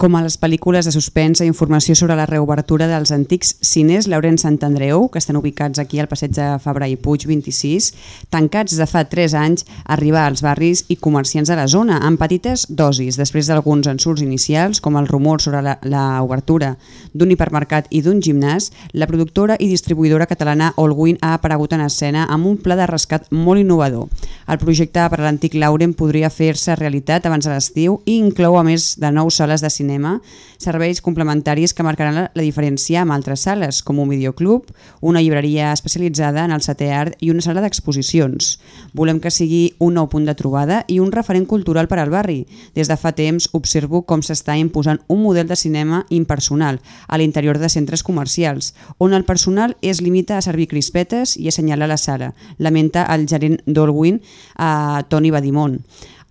Com a les pel·lícules de suspensa i informació sobre la reobertura dels antics cines Lauren Sant Andreu, que estan ubicats aquí al passeig de Fabra i Puig 26, tancats de fa 3 anys, arribar als barris i comerciants de la zona, amb petites dosis, després d'alguns ensurts inicials, com el rumor sobre la, obertura d'un hipermercat i d'un gimnàs, la productora i distribuïdora catalana Allwin ha aparegut en escena amb un pla de rescat molt innovador. El projecte per a l'antic Lauren podria fer-se realitat abans de l'estiu i inclou, a més de nou sales de cinema, cinema, serveis complementaris que marcaran la, la diferència amb altres sales, com un videoclub, una llibreria especialitzada en el setè art i una sala d'exposicions. Volem que sigui un nou punt de trobada i un referent cultural per al barri. Des de fa temps observo com s'està imposant un model de cinema impersonal a l'interior de centres comercials, on el personal es limita a servir crispetes i assenyalar la sala, lamenta el gerent d'Olwin, a Toni Badimont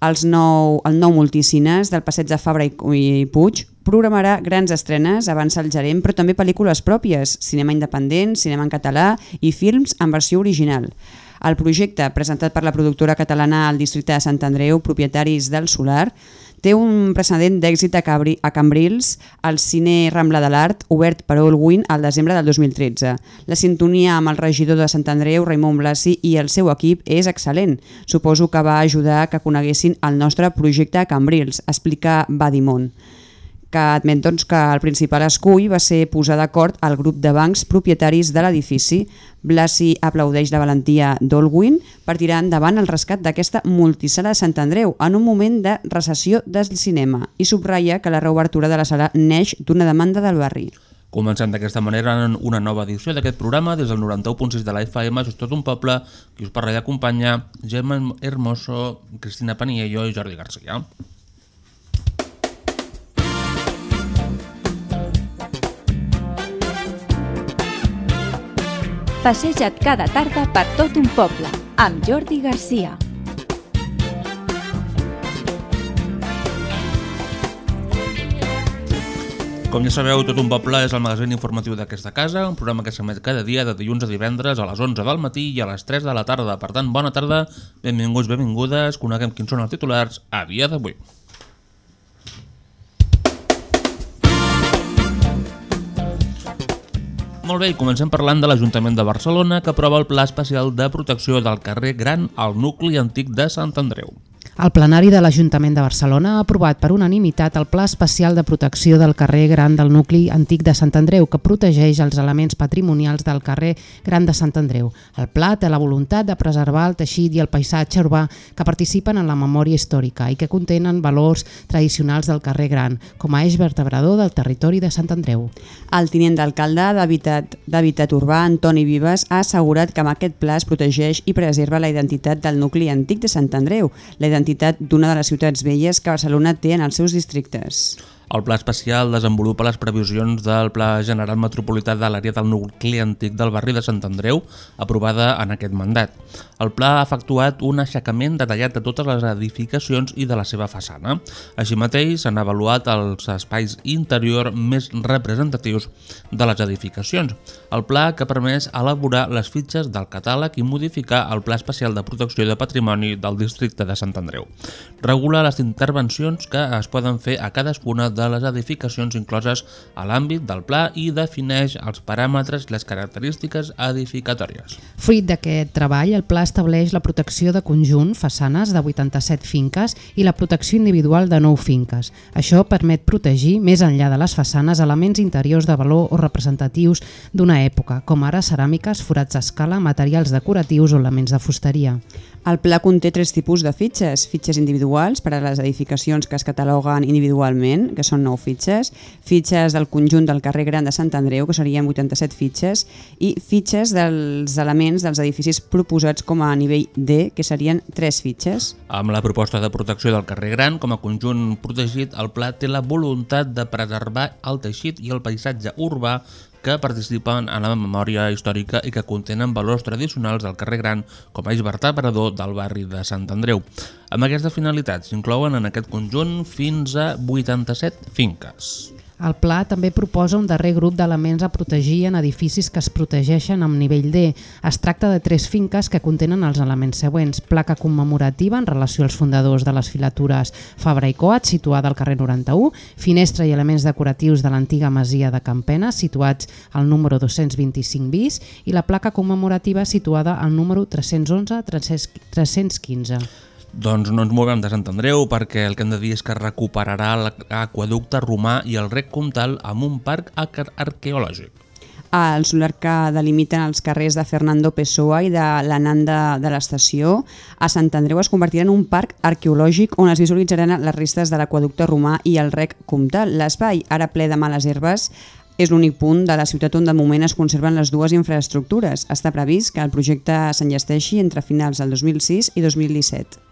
els nou, el nou multicines del passeig de Fabra i, i Puig programarà grans estrenes, abans el gerent, però també pel·lícules pròpies, cinema independent, cinema en català i films en versió original. El projecte, presentat per la productora catalana al districte de Sant Andreu, propietaris del Solar, té un precedent d'èxit a, Cabri, a Cambrils, al cine Rambla de l'Art, obert per Allwin al desembre del 2013. La sintonia amb el regidor de Sant Andreu, Raimon Blasi, i el seu equip és excel·lent. Suposo que va ajudar que coneguessin el nostre projecte a Cambrils, explica Badimont que admet doncs, que el principal escull va ser posar d'acord el grup de bancs propietaris de l'edifici. Blasi aplaudeix la valentia d'Olwin per tirar endavant el rescat d'aquesta multisala de Sant Andreu en un moment de recessió del cinema i subratlla que la reobertura de la sala neix d'una demanda del barri. Comencem d'aquesta manera una nova edició d'aquest programa des del 91.6 de la FM, és tot un poble, qui us parla i acompanya Gemma Hermoso, Cristina Paniello i Jordi Garcia. Passeja't cada tarda per tot un poble, amb Jordi Garcia. Com ja sabeu, Tot un poble és el magazín informatiu d'aquesta casa, un programa que s'emet cada dia de dilluns a divendres a les 11 del matí i a les 3 de la tarda. Per tant, bona tarda, benvinguts, benvingudes, coneguem quins són els titulars a dia d'avui. Molt bé, comencem parlant de l'Ajuntament de Barcelona que aprova el Pla Especial de Protecció del carrer Gran al nucli antic de Sant Andreu. El plenari de l'Ajuntament de Barcelona ha aprovat per unanimitat el Pla Especial de Protecció del carrer Gran del nucli antic de Sant Andreu, que protegeix els elements patrimonials del carrer Gran de Sant Andreu. El pla té la voluntat de preservar el teixit i el paisatge urbà que participen en la memòria històrica i que contenen valors tradicionals del carrer Gran, com a eix vertebrador del territori de Sant Andreu. El tinent d'alcalde d'Habitat Urbà, Antoni Vives, ha assegurat que amb aquest pla es protegeix i preserva la identitat del nucli antic de Sant Andreu, la identitat identitat d'una de les ciutats velles que Barcelona té en els seus districtes. El Pla Especial desenvolupa les previsions del Pla General Metropolità de l'àrea del nucli antic del barri de Sant Andreu, aprovada en aquest mandat. El Pla ha efectuat un aixecament detallat de totes les edificacions i de la seva façana. Així mateix, s'han avaluat els espais interior més representatius de les edificacions. El Pla que ha permès elaborar les fitxes del catàleg i modificar el Pla Especial de Protecció de Patrimoni del districte de Sant Andreu. Regula les intervencions que es poden fer a cadascuna de les edificacions incloses a l'àmbit del pla i defineix els paràmetres i les característiques edificatòries. Fruit d'aquest treball, el pla estableix la protecció de conjunt, façanes de 87 finques i la protecció individual de 9 finques. Això permet protegir, més enllà de les façanes, elements interiors de valor o representatius d'una època, com ara ceràmiques, forats d'escala, materials decoratius o elements de fusteria. El pla conté tres tipus de fitxes. Fitxes individuals per a les edificacions que es cataloguen individualment, que són 9 fitxes, fitxes del conjunt del carrer Gran de Sant Andreu, que serien 87 fitxes, i fitxes dels elements dels edificis proposats com a nivell D, que serien 3 fitxes. Amb la proposta de protecció del carrer Gran com a conjunt protegit, el pla té la voluntat de preservar el teixit i el paisatge urbà que participen en la memòria històrica i que contenen valors tradicionals del carrer Gran com a eix vertebrador del barri de Sant Andreu. Amb aquestes finalitats s'inclouen en aquest conjunt fins a 87 finques. El pla també proposa un darrer grup d'elements a protegir en edificis que es protegeixen amb nivell D. Es tracta de tres finques que contenen els elements següents. Placa commemorativa en relació als fundadors de les filatures Fabra i Coat, situada al carrer 91, finestra i elements decoratius de l'antiga masia de Campena, situats al número 225 bis, i la placa commemorativa situada al número 311-315. Doncs no ens movem de Sant Andreu perquè el que hem de dir és que recuperarà l'aquaducte romà i el rec comtal amb un parc ar arqueològic. El solar que delimiten els carrers de Fernando Pessoa i de l'Ananda de l'estació a Sant Andreu es convertirà en un parc arqueològic on es visualitzaran les restes de l'aquaducte romà i el rec comtal. L'espai, ara ple de males herbes, és l'únic punt de la ciutat on de moment es conserven les dues infraestructures. Està previst que el projecte s'enllesteixi entre finals del 2006 i 2017.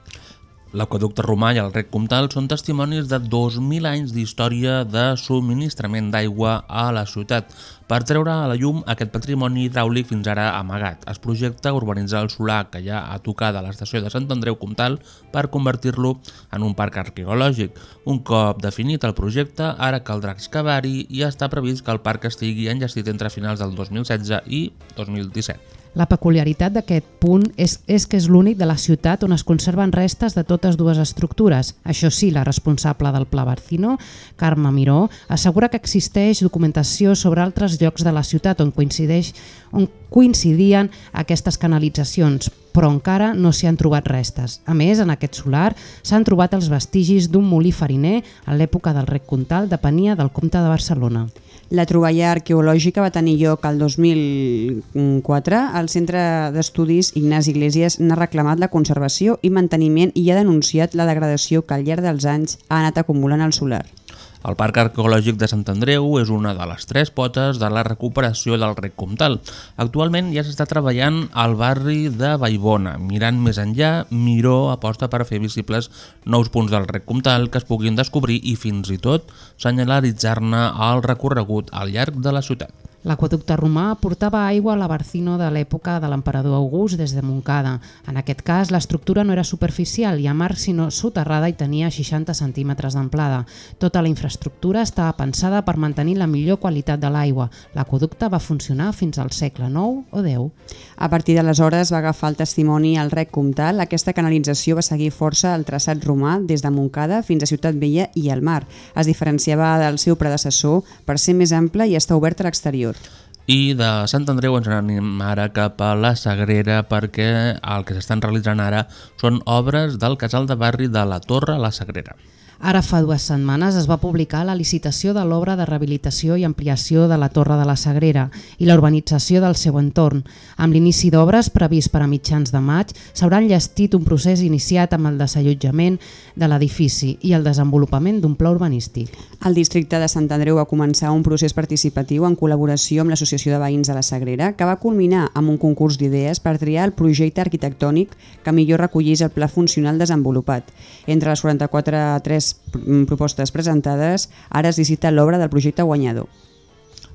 L'aqueducte romà i el rec comtal són testimonis de 2.000 anys d'història de subministrament d'aigua a la ciutat. Per treure a la llum aquest patrimoni hidràulic fins ara amagat, es projecta urbanitzar el solar que hi ha a tocar de l'estació de Sant Andreu Comtal per convertir-lo en un parc arqueològic. Un cop definit el projecte, ara caldrà excavar-hi i està previst que el parc estigui enllestit entre finals del 2016 i 2017. La peculiaritat d'aquest punt és, és que és l'únic de la ciutat on es conserven restes de totes dues estructures. Això sí, la responsable del Pla Barcino, Carme Miró, assegura que existeix documentació sobre altres llocs de la ciutat on coincideix on coincidien aquestes canalitzacions, però encara no s'hi han trobat restes. A més, en aquest solar s'han trobat els vestigis d'un molí fariner en l'època del rec comtal depenia del comte de Barcelona. La troballa arqueològica va tenir lloc el 2004. El Centre d'Estudis Ignasi Iglesias n'ha reclamat la conservació i manteniment i ha denunciat la degradació que al llarg dels anys ha anat acumulant el solar. El Parc Arqueològic de Sant Andreu és una de les tres potes de la recuperació del rec comtal. Actualment ja s'està treballant al barri de Vallbona. Mirant més enllà, Miró aposta per fer visibles nous punts del rec comtal que es puguin descobrir i fins i tot senyalaritzar-ne el recorregut al llarg de la ciutat. L'aquaducte romà portava aigua a la Barcino de l'època de l'emperador August des de Montcada. En aquest cas, l'estructura no era superficial i a mar, sinó soterrada i tenia 60 centímetres d'amplada. Tota la infraestructura estava pensada per mantenir la millor qualitat de l'aigua. L'aquaducte va funcionar fins al segle IX o X. A partir d'aleshores va agafar el testimoni al rec comtal. Aquesta canalització va seguir força el traçat romà des de Montcada fins a Ciutat Vella i al mar. Es diferenciava del seu predecessor per ser més ample i estar obert a l'exterior. I de Sant Andreu ens anem ara cap a la Sagrera perquè el que s'estan realitzant ara són obres del casal de barri de la Torre La Sagrera. Ara fa dues setmanes es va publicar la licitació de l'obra de rehabilitació i ampliació de la Torre de la Sagrera i la urbanització del seu entorn. Amb l'inici d'obres previst per a mitjans de maig, s'haurà enllestit un procés iniciat amb el desallotjament de l'edifici i el desenvolupament d'un pla urbanístic. El districte de Sant Andreu va començar un procés participatiu en col·laboració amb l'Associació de Veïns de la Sagrera que va culminar amb un concurs d'idees per triar el projecte arquitectònic que millor recollís el pla funcional desenvolupat. Entre les 44 tres propostes presentades, ara es licita l'obra del projecte guanyador.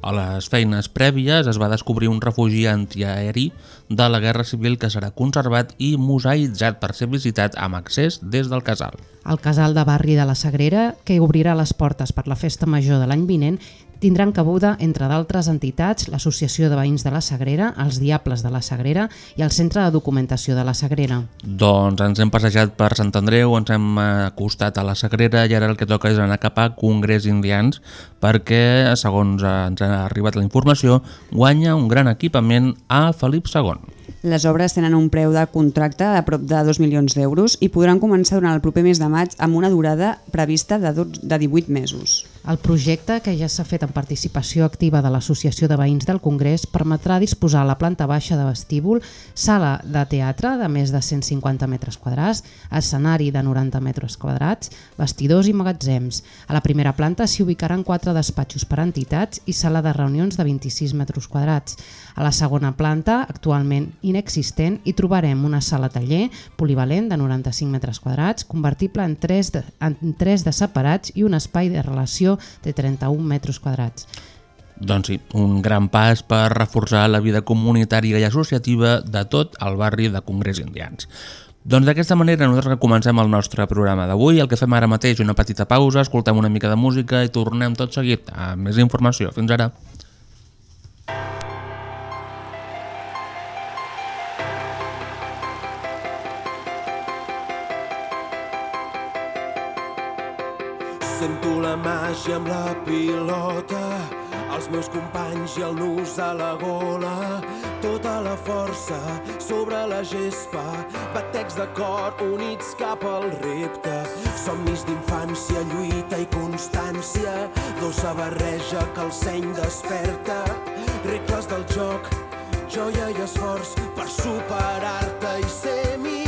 A les feines prèvies es va descobrir un refugi antiaeri de la Guerra Civil que serà conservat i museïtzat per ser visitat amb accés des del casal. El casal de barri de la Sagrera, que obrirà les portes per la festa major de l'any vinent, tindran cabuda, entre d'altres entitats, l'Associació de Veïns de la Sagrera, els Diables de la Sagrera i el Centre de Documentació de la Sagrera. Doncs ens hem passejat per Sant Andreu, ens hem acostat a la Sagrera i ara el que toca és anar cap a Congrés Indians perquè, segons ens ha arribat la informació, guanya un gran equipament a Felip II. Les obres tenen un preu de contracte de prop de 2 milions d'euros i podran començar durant el proper mes de maig amb una durada prevista de 18 mesos. El projecte, que ja s'ha fet en participació activa de l'Associació de Veïns del Congrés, permetrà disposar a la planta baixa de vestíbul, sala de teatre de més de 150 metres quadrats, escenari de 90 metres quadrats, vestidors i magatzems. A la primera planta s'hi ubicaran quatre despatxos per entitats i sala de reunions de 26 metres quadrats. A la segona planta, actualment inexistent, hi trobarem una sala taller polivalent de 95 metres quadrats, convertible en tres de, en tres de separats i un espai de relació de 31 metres quadrats. Doncs sí, un gran pas per reforçar la vida comunitària i associativa de tot el barri de Congrés Indians. Doncs d'aquesta manera nosaltres comencem el nostre programa d'avui. El que fem ara mateix una petita pausa, escoltem una mica de música i tornem tot seguit amb més informació. Fins ara. Màgia amb la pilota, els meus companys i el nus a la gola, tota la força sobre la gespa, batecs de cor units cap al repte, somnis d'infància, lluita i constància, dosa barreja que el seny desperta, regles del joc, joia i esforç per superar-te i ser millor.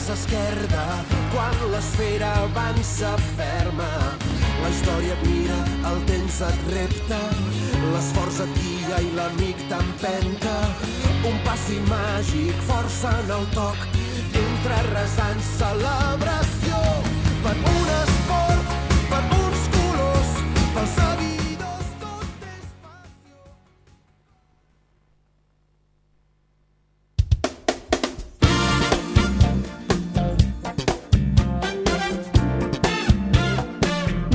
El cel s'esquerda, quan l'esfera avança ferma. La història et mira, el temps et repta, l'esforç et guia i l'amic t'empenta. Un passi màgic, força en el toc, entre resant celebració. Per un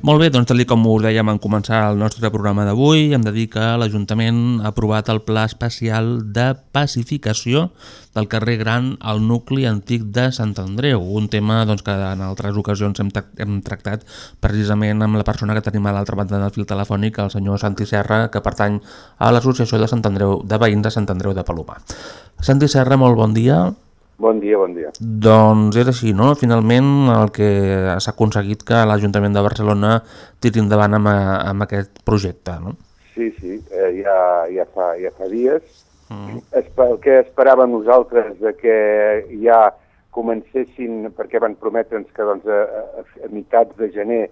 Molt bé, doncs tal com us dèiem en començar el nostre programa d'avui, hem de dir que l'Ajuntament ha aprovat el Pla Especial de Pacificació del carrer Gran al nucli antic de Sant Andreu, un tema doncs, que en altres ocasions hem, hem tractat precisament amb la persona que tenim a l'altra banda del fil telefònic, el senyor Santi Serra, que pertany a l'Associació de Sant Andreu de Veïns de Sant Andreu de Palomar. Santi Serra, molt bon dia. Bon dia, bon dia. Doncs és així, no? Finalment el que s'ha aconseguit que l'Ajuntament de Barcelona tiri endavant amb, a- amb aquest projecte, no? Sí, sí, eh, ja, ja, fa, ja fa dies. Mm. El que esperàvem nosaltres de que ja comencessin, perquè van prometre'ns que doncs, a, a, a meitats de gener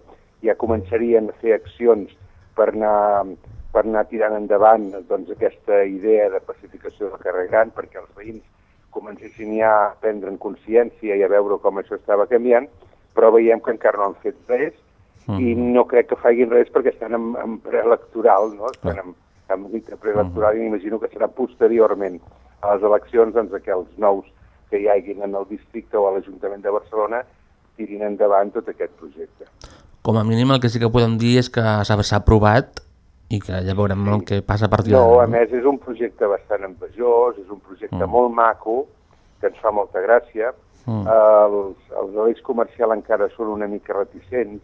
ja començarien a fer accions per anar, per anar tirant endavant doncs, aquesta idea de pacificació del carrer Gran, perquè els veïns comencessin ja a prendre en consciència i a veure com això estava canviant, però veiem que encara no han fet res Mm. i no crec que facin res perquè estan en, en preelectoral, no? Estan en, en lluita preelectoral i m'imagino que serà posteriorment a les eleccions doncs, que els nous que hi haguin en el districte o a l'Ajuntament de Barcelona tirin endavant tot aquest projecte. Com a mínim el que sí que podem dir és que s'ha aprovat i que ja veurem el que passa a partir No, d'ara. a més és un projecte bastant envejós, és un projecte Mm. molt maco, que ens fa molta gràcia. Mm. Els, els horaris comercials encara són una mica reticents,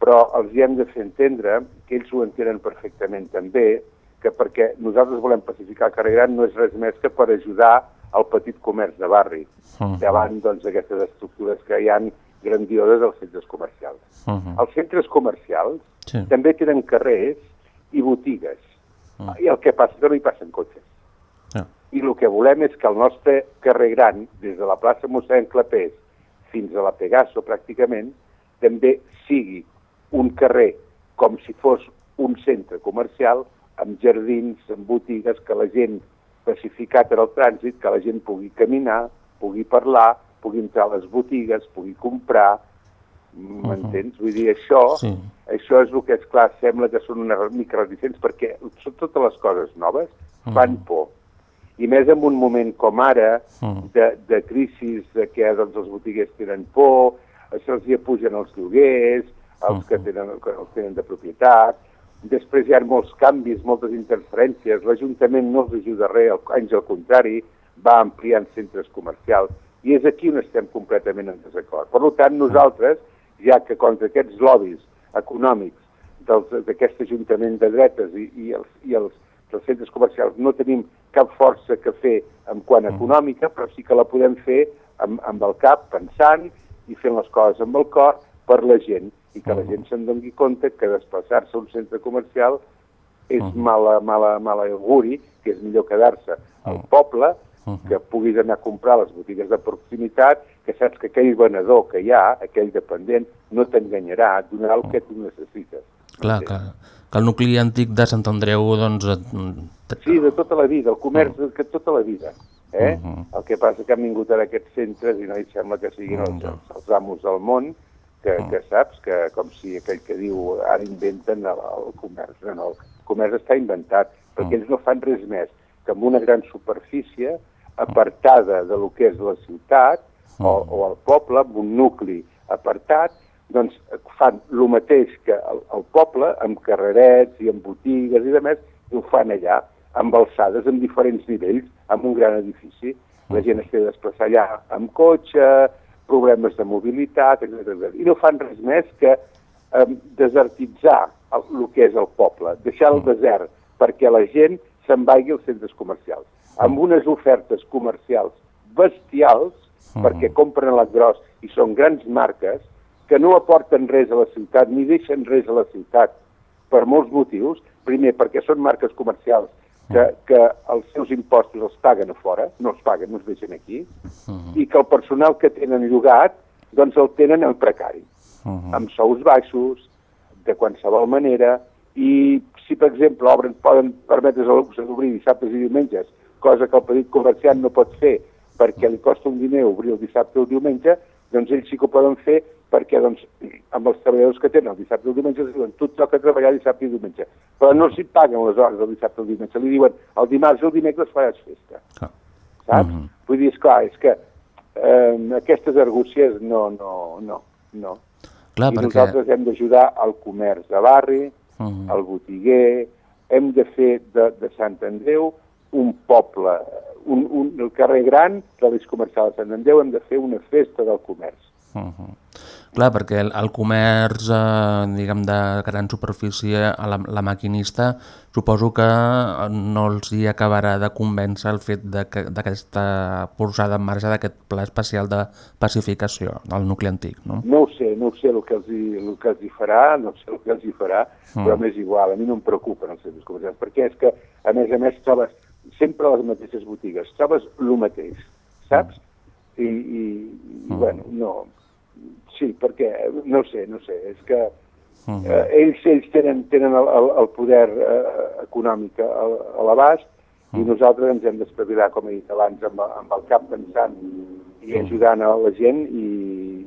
però els hi hem de fer entendre que ells ho entenen perfectament també, que perquè nosaltres volem pacificar el carrer Gran no és res més que per ajudar al petit comerç de barri, Mhm. davant doncs, aquestes estructures que hi han grandioses als centres comercials. Mhm. Els centres comercials Sí. també tenen carrers i botigues, Mm. i el que passa que no hi passen cotxes. Ja. I el que volem és que el nostre carrer Gran, des de la plaça mossèn Clapés fins a la Pegaso, pràcticament, també sigui un carrer com si fos un centre comercial, amb jardins, amb botigues, que la gent, pacificat en el trànsit, que la gent pugui caminar, pugui parlar, pugui entrar a les botigues, pugui comprar, m'entens? Vull dir, això, Sí. això és el que, és clar, sembla que són una mica reticents, perquè són totes les coses noves fan por. I més en un moment com ara, Mm. de, de crisis, de que doncs, els botiguers tenen por, se'ls hi apugen els lloguers, els que tenen, que els tenen de propietat, després hi ha molts canvis, moltes interferències, l'Ajuntament no els ajuda res, anys al contrari, va ampliant centres comercials, I és aquí on estem completament en desacord. Per tant, nosaltres, ja que contra aquests lobbies econòmics d'aquest Ajuntament de dretes i, i, els, i els, dels centres comercials no tenim cap força que fer en quant a econòmica, però sí que la podem fer amb, amb el cap, pensant i fent les coses amb el cor per la gent i que la gent se'n doni compte que desplaçar-se a un centre comercial és mala, mala, mala auguri, que és millor quedar-se al poble, que puguis anar a comprar les botigues de proximitat, que saps que aquell venedor que hi ha, aquell dependent, no t'enganyarà, et donarà el que tu necessites. Clar, que, que el nucli antic de Sant Andreu, doncs... Sí, de tota la vida, el comerç de que tota la vida. Eh? El que passa que han vingut ara aquests centres i no hi sembla que siguin els, els amos del món, que, que saps, que com si aquell que diu ara inventen el, el comerç. No, no, el comerç està inventat, perquè ells no fan res més que amb una gran superfície apartada de lo que és la ciutat o, o el poble, amb un nucli apartat, doncs fan el mateix que el, el poble, amb carrerets i amb botigues i demés, i ho fan allà, amb alçades en diferents nivells, amb un gran edifici. La gent es té de desplaçar allà amb cotxe, problemes de mobilitat, etc. I no fan res més que eh, desertitzar el, el que és el poble, deixar el desert perquè la gent se'n vagi als centres comercials, amb unes ofertes comercials bestials, perquè compren a l'engròs i són grans marques, que no aporten res a la ciutat ni deixen res a la ciutat per molts motius. Primer, perquè són marques comercials que, que els seus impostos els paguen a fora, no els paguen, no els deixen aquí, i que el personal que tenen llogat doncs el tenen en precari, amb sous baixos, de qualsevol manera, i si, per exemple, obren, poden permetre's el luxe d'obrir dissabtes i diumenges, cosa que el petit comerciant no pot fer perquè li costa un diner obrir el dissabte o el diumenge, doncs ells sí que ho poden fer perquè doncs, amb els treballadors que tenen el dissabte i el diumenge els diuen tu toca treballar dissabte i diumenge, però no s'hi paguen les hores del dissabte i el diumenge, li diuen el dimarts i el dimecres faràs festa, Clar. saps? Vull dir, esclar, és que eh, aquestes argúcies no, no, no, no. Clar, I perquè... nosaltres hem d'ajudar al comerç de barri, Mhm. al botiguer, hem de fer de, de Sant Andreu un poble, un, un, el carrer gran de l'eix comercial de Sant Andreu, hem de fer una festa del comerç. Uh Clar, perquè el, el comerç, eh, diguem, de gran superfície, a la, la maquinista, suposo que no els hi acabarà de convèncer el fet d'aquesta posada en marxa d'aquest pla especial de pacificació del nucli antic, no? No ho sé, no ho sé el que els hi, el que els hi farà, no sé el que els hi farà, però m'és igual, a mi no em preocupen els centres comercials, perquè és que, a més a més, trobes sempre a les mateixes botigues, trobes el mateix, saps? I, i, i bueno, no... Sí, perquè, no sé, no sé, és que eh, ells, ells tenen, tenen el, el, el poder eh, econòmic a, a l'abast i nosaltres ens hem d'espavilar, com he dit abans, amb, amb el cap pensant i ajudant a la gent i,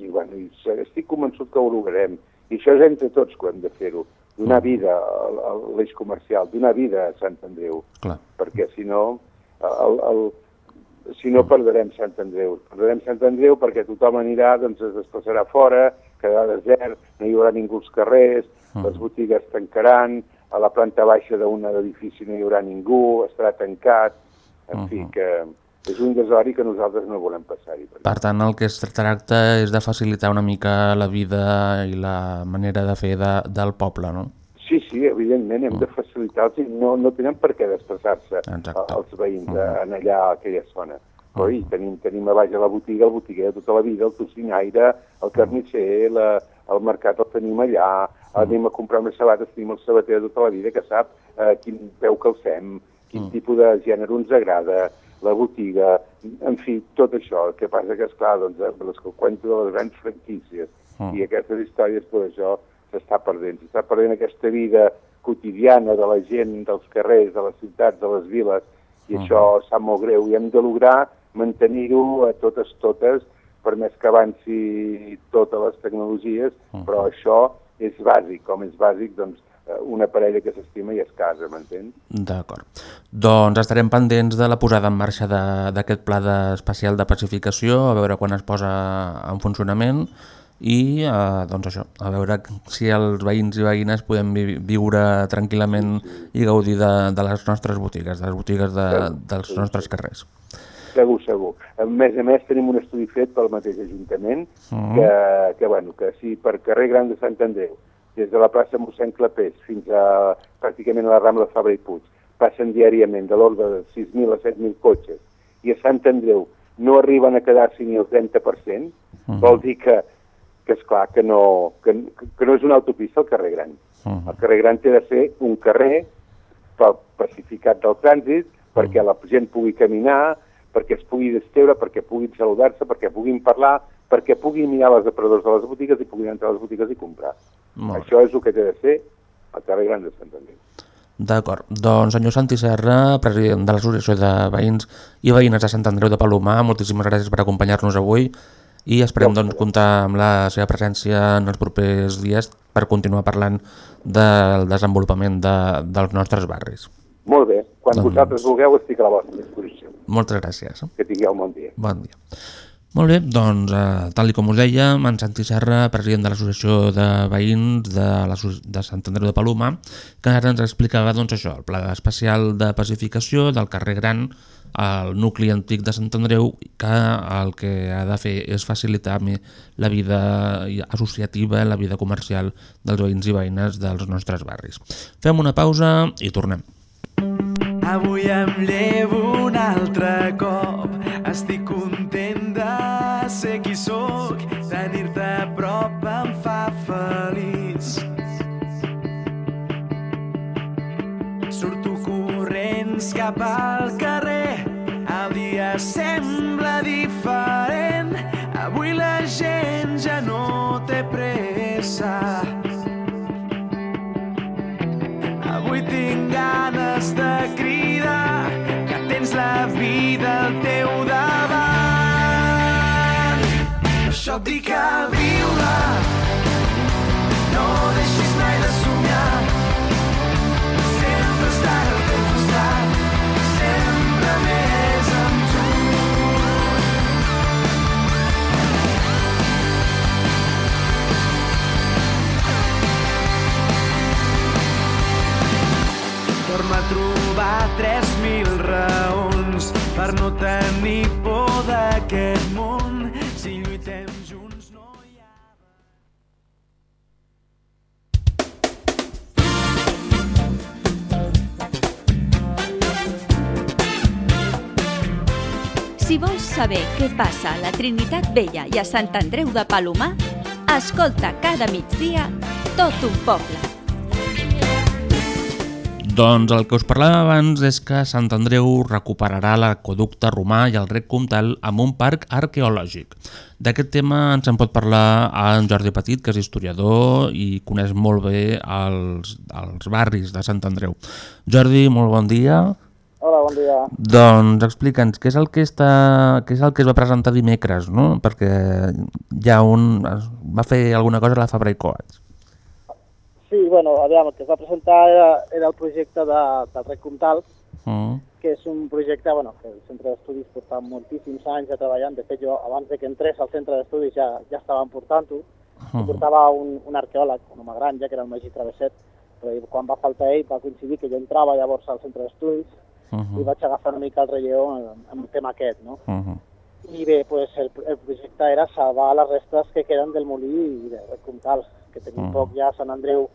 i, bueno, i estic convençut que ho lograrem. I això és entre tots que hem de fer-ho, donar vida a, l'eix comercial, donar vida a Sant Andreu, Clar. perquè si no, el, el, si no perdrem Sant Andreu. Perdrem Sant Andreu perquè tothom anirà, doncs es desplaçarà fora, quedarà desert, no hi haurà ningú als carrers, les botigues tancaran, a la planta baixa d'un edifici no hi haurà ningú, estarà tancat, en fi, que és un desori que nosaltres no volem passar-hi. Per tant, el que es tracta és de facilitar una mica la vida i la manera de fer de, del poble, no? Sí, sí, evidentment, hem de facilitar-los i no, no tenen per què Exacte. els veïns uh en allà a aquella zona. Oi, tenim, tenim a baix a la botiga, el botiguer de tota la vida, el tocinaire, el carnisser, la, el mercat el tenim allà, anem a comprar unes sabates, tenim el sabater de tota la vida que sap eh, quin peu calcem, quin tipus de gènere ens agrada, la botiga, en fi, tot això. El que passa que, esclar, doncs, amb les cuento de les grans franquícies i aquestes històries, tot això s'està perdent. S'està perdent aquesta vida quotidiana de la gent dels carrers, de les ciutats, de les viles, i això sap molt greu. I hem de lograr mantenir-ho a totes, totes, per més que avanci totes les tecnologies, però això és bàsic. Com és bàsic, doncs, eh, una parella que s'estima i es casa, m'entens? D'acord. Doncs estarem pendents de la posada en marxa d'aquest pla de, especial de pacificació, a veure quan es posa en funcionament i eh, doncs això, a veure si els veïns i veïnes podem vi viure tranquil·lament i gaudir de, de les nostres botigues, de les botigues de, dels nostres carrers. Segur, segur. A més a més, tenim un estudi fet pel mateix Ajuntament Mm. que, que, bueno, que si per carrer Gran de Sant Andreu, des de la plaça mossèn Clapés fins a pràcticament a la Rambla Fabra i Puig, passen diàriament de l'ordre de 6.000 a 7.000 cotxes i a Sant Andreu no arriben a quedar-s'hi ni el 30%, Mhm. vol dir que, que és clar que no, que, que no és una autopista el carrer Gran. Mhm. El carrer Gran té de ser un carrer pa- pacificat del trànsit, perquè la gent pugui caminar, perquè es pugui desteure, perquè puguin saludar-se, perquè puguin parlar, perquè puguin mirar les aparadors de les botigues i puguin entrar a les botigues i comprar. Molt. Això és el que té de ser el carrer Gran de Sant Andreu. D'acord. Doncs senyor Santi Serra, president de l'Associació de Veïns i Veïnes de Sant Andreu de Palomar, moltíssimes gràcies per acompanyar-nos avui i esperem doncs, comptar amb la seva presència en els propers dies per continuar parlant del desenvolupament de, dels nostres barris. Molt bé. Quan Doncs- vosaltres vulgueu estic a la vostra disposició. Moltes gràcies. Que tingueu un bon dia. Bon dia. Molt bé, doncs, eh, tal i com us deia, en Santi Serra, president de l'Associació de Veïns de, de Sant Andreu de Paloma, que ara ens explicava doncs, això, el pla especial de pacificació del carrer Gran al nucli antic de Sant Andreu, que el que ha de fer és facilitar la vida associativa, la vida comercial dels veïns i veïnes dels nostres barris. Fem una pausa i tornem. Avui em llevo un altre cop. Estic content ser qui sóc. Tenir-te a prop em fa feliç. Surto corrents cap al carrer. El dia sembla diferent. Avui la gent ja no té pressa. Avui tinc ganes de cridar que tens la vida al teu davant. Això et dic a viure, no deixis mai de somiar. Sempre estar al teu costat, sempre més amb tu. Torna a trobar 3.000 raons per no tenir por d'aquest món. Lluitem junts no hi ha... Si vols saber què passa a la Trinitat Vella i a Sant Andreu de Palomar, escolta cada migdia tot un poble. Doncs el que us parlava abans és que Sant Andreu recuperarà l'aqueducte romà i el rec comtal amb un parc arqueològic. D'aquest tema ens en pot parlar en Jordi Petit, que és historiador i coneix molt bé els, els barris de Sant Andreu. Jordi, molt bon dia. Hola, bon dia. Doncs explica'ns, què és el que està, què és el que es va presentar dimecres, no? Perquè hi ha un... va fer alguna cosa a la Fabra i Coats. Sí, bueno, aviam, el que es va presentar era, era el projecte de, del Rec Comtal, Mm. que és un projecte bueno, que el centre d'estudis porta moltíssims anys ja treballant. De fet, jo abans de que entrés al centre d'estudis ja, ja estaven portant-ho. Mhm. Ho portava un, un arqueòleg, un home gran, ja que era el Magí Travesset, però quan va faltar ell va coincidir que jo entrava llavors al centre d'estudis Mhm. i vaig agafar una mica el relleu amb, amb el tema aquest, no? Mhm. I bé, pues el, el projecte era salvar les restes que queden del molí de Rec Comtal, que tenim Mhm. poc ja a Sant Andreu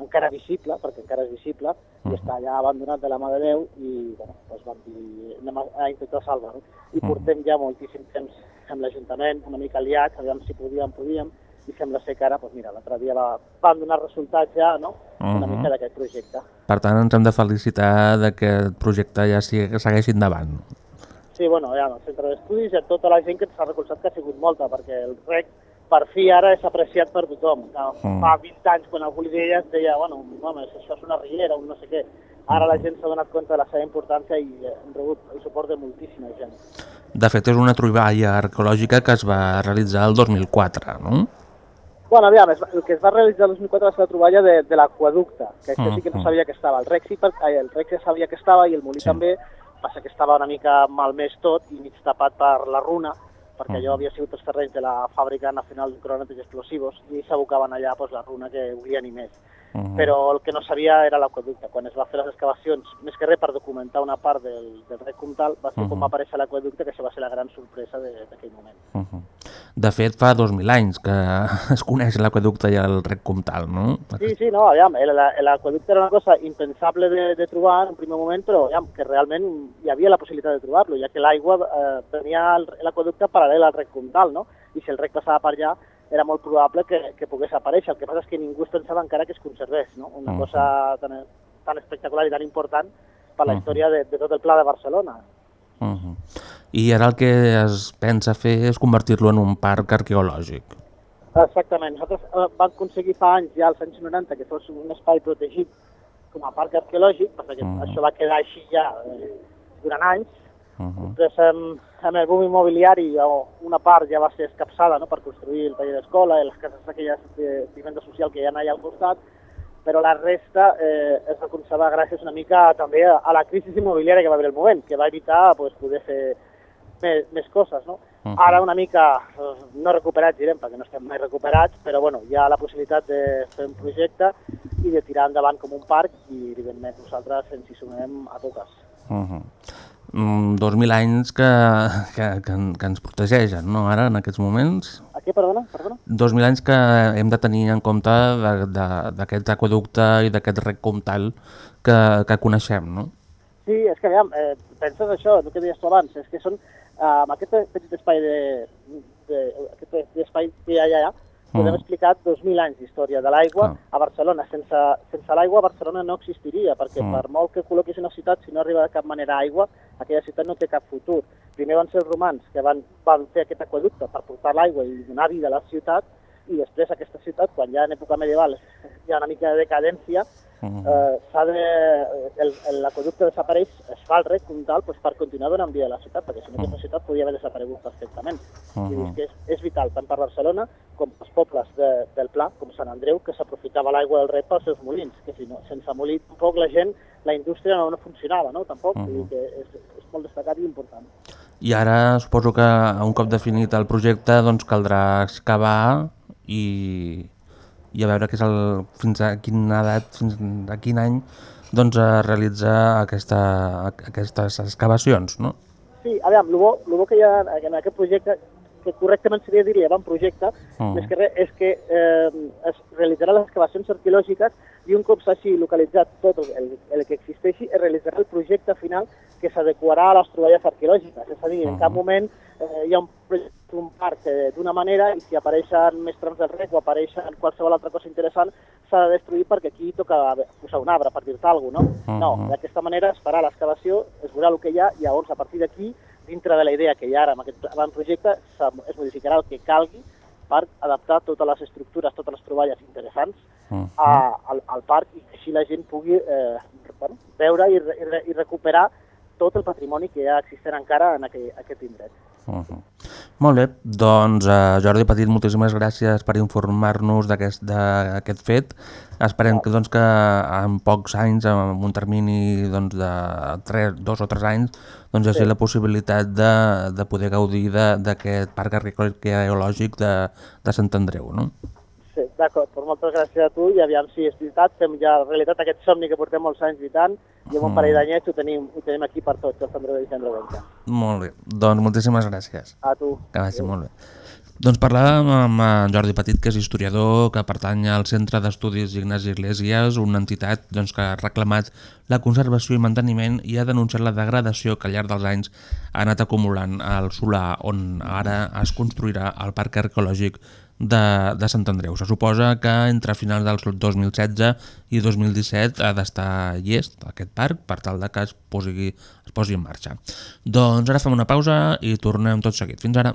encara visible, perquè encara és visible, i Mhm. està allà abandonat de la mà de Déu, i bueno, doncs vam dir, anem a, a intentar salvar-ho. I Mhm. portem ja moltíssim temps amb l'Ajuntament, una mica liats, aviam si podíem, podíem, i sembla ser que ara, doncs mira, l'altre dia va, van donar resultats ja, no?, una Mhm. mica d'aquest projecte. Per tant, ens hem de felicitar de que el projecte ja sigui, segueixi endavant. Sí, bueno, ja, el centre d'estudis i a tota la gent que ens ha recolzat, que ha sigut molta, perquè el REC per fi ara és apreciat per tothom. Que Mm. Fa 20 anys, quan algú li deia, deia, bueno, home, això és una riera, un no sé què. Ara la gent s'ha donat compte de la seva importància i eh, hem rebut el suport de moltíssima gent. De fet, és una troballa arqueològica que es va realitzar el 2004, no? Bueno, aviam, el que es va realitzar el 2004 va ser la troballa de, de l'aquaducte, que això sí que no Mhm. sabia que estava. El REC, sí, ai, el REC ja sabia que estava i el molí Sí. també, passa que estava una mica malmès tot i mig tapat per la runa, perquè allò havia sigut els terrenys de la Fàbrica Nacional de Cronotes i Explosivos i s'abocaven allà pues, la runa que volien i més. Mhm. Però el que no sabia era l'aqüeducte. Quan es va fer les excavacions, més que res per documentar una part del, del rec comtal, va ser Mhm. quan va aparèixer l'aqüeducte, que això va ser la gran sorpresa de- d'aquell moment. Mhm. De fet, fa 2.000 anys que es coneix l'aqueducte i el rec comtal, no? Sí, sí, no, aviam, l'aqüeducte era una cosa impensable de, de trobar en un primer moment, però aviam, que realment hi havia la possibilitat de trobar-lo, ja que l'aigua eh, venia al- l'aqüeducte paral·lel al rec comtal, no? I si el rec passava per allà, era molt probable que, que pogués aparèixer. El que passa és que ningú es pensava encara que es conservés, no? Una Mhm. cosa tan, tan espectacular i tan important per la Mhm. història de, de tot el pla de Barcelona. Mhm. I ara el que es pensa fer és convertir-lo en un parc arqueològic. Exactament. Nosaltres eh, vam aconseguir fa anys, ja als anys 90, que fos un espai protegit com a parc arqueològic, perquè Mhm. això va quedar així ja eh, durant anys. Mhm. Després, amb, amb el boom immobiliari, o una part ja va ser escapçada no?, per construir el taller d'escola i les cases aquelles de vivenda social que hi ha allà al costat, però la resta eh, es va conservar gràcies una mica també a, a la crisi immobiliària que va haver el moment, que va evitar pues, poder fer més, més coses. No? Mhm. Ara una mica no recuperats, direm, perquè no estem mai recuperats, però bueno, hi ha la possibilitat de fer un projecte i de tirar endavant com un parc i, evidentment, nosaltres ens hi sumem a totes. Mhm. Mm, 2.000 anys que, que, que, que ens protegeixen, no? Ara, en aquests moments, què, perdona? perdona? 2.000 anys que hem de tenir en compte d'aquest aqueducte i d'aquest rec comtal que, que coneixem, no? Sí, és que, aviam, eh, penses això, el que deies tu abans, és que són, eh, amb aquest petit espai de, de, aquest espai que hi ha allà, podem Mm. explicar 2.000 anys d'història de l'aigua Ah. a Barcelona. Sense, sense l'aigua, Barcelona no existiria, perquè Mm. per molt que col·loquis una ciutat, si no arriba de cap manera aigua, aquella ciutat no té cap futur. Primer van ser els romans, que van, van fer aquest aqueducte per portar l'aigua i donar vida a la ciutat, i després aquesta ciutat, quan ja en època medieval hi ha una mica de decadència, Mhm. eh, s'ha de, el- el- l'aqueducte desapareix, es fa el rec comtal pues, per continuar donant vida a la ciutat, perquè si no aquesta ciutat podria haver desaparegut perfectament. Mhm. I dius que és, és vital tant per Barcelona com pels pobles de, del Pla, com Sant Andreu, que s'aprofitava l'aigua del rec pels seus molins, que si no, sense molí tampoc la gent, la indústria no, no funcionava, no? Tampoc, vull dir que és, és molt destacat i important. I ara suposo que un cop definit el projecte doncs caldrà excavar i, i a veure què és el, fins a quina edat, fins a quin any doncs a realitzar aquesta, aquestes excavacions, no? Sí, aviam, el bo, lo bo que hi ha en aquest projecte, que correctament seria dir avantprojecte, Mm. més que res, és que eh, es realitzaran les excavacions arqueològiques i un cop s'hagi localitzat tot el, el que existeixi, es realitzarà el projecte final que s'adequarà a les troballes arqueològiques. És a dir, en cap moment eh, hi ha un projecte un parc eh, d'una manera i si apareixen més trams del rec o apareixen qualsevol altra cosa interessant s'ha de destruir perquè aquí toca posar un arbre, per dir-te alguna cosa, no? No, Mhm. d'aquesta manera es farà l'excavació, es veurà el que hi ha i llavors a partir d'aquí, dintre de la idea que hi ha ara amb aquest avantprojecte, es modificarà el que calgui per adaptar totes les estructures, totes les troballes interessants Mhm. a, al, al parc i que així la gent pugui eh, bueno, veure i, i, i recuperar tot el patrimoni que ja existent encara en aquell, aquest indret. Uh -huh. Molt bé, doncs uh, Jordi Petit, moltíssimes gràcies per informar-nos d'aquest d'aquest fet. Esperem que, doncs, que en pocs anys, en un termini doncs, de tres, dos o tres anys, doncs, hi hagi Sí. la possibilitat de, de poder gaudir de- d'aquest parc arqueològic de, de Sant Andreu. No? Sí, d'acord, doncs moltes gràcies a tu i aviam si és veritat, fem ja realitat aquest somni que portem molts anys lluitant i amb un Mm. parell d'anyets ho tenim, ho tenim aquí per tots, el Sant Andreu Andreu Vella. Molt bé, doncs moltíssimes gràcies. A tu. Que vagi molt bé. Doncs parlàvem amb en Jordi Petit, que és historiador, que pertany al Centre d'Estudis Ignasi Iglesias, una entitat doncs, que ha reclamat la conservació i manteniment i ha denunciat la degradació que al llarg dels anys ha anat acumulant al solar, on ara es construirà el Parc Arqueològic de, de Sant Andreu. Se suposa que entre finals del 2016 i 2017 ha d'estar llest aquest parc per tal de que es posi, es posi en marxa. Doncs ara fem una pausa i tornem tot seguit. Fins ara.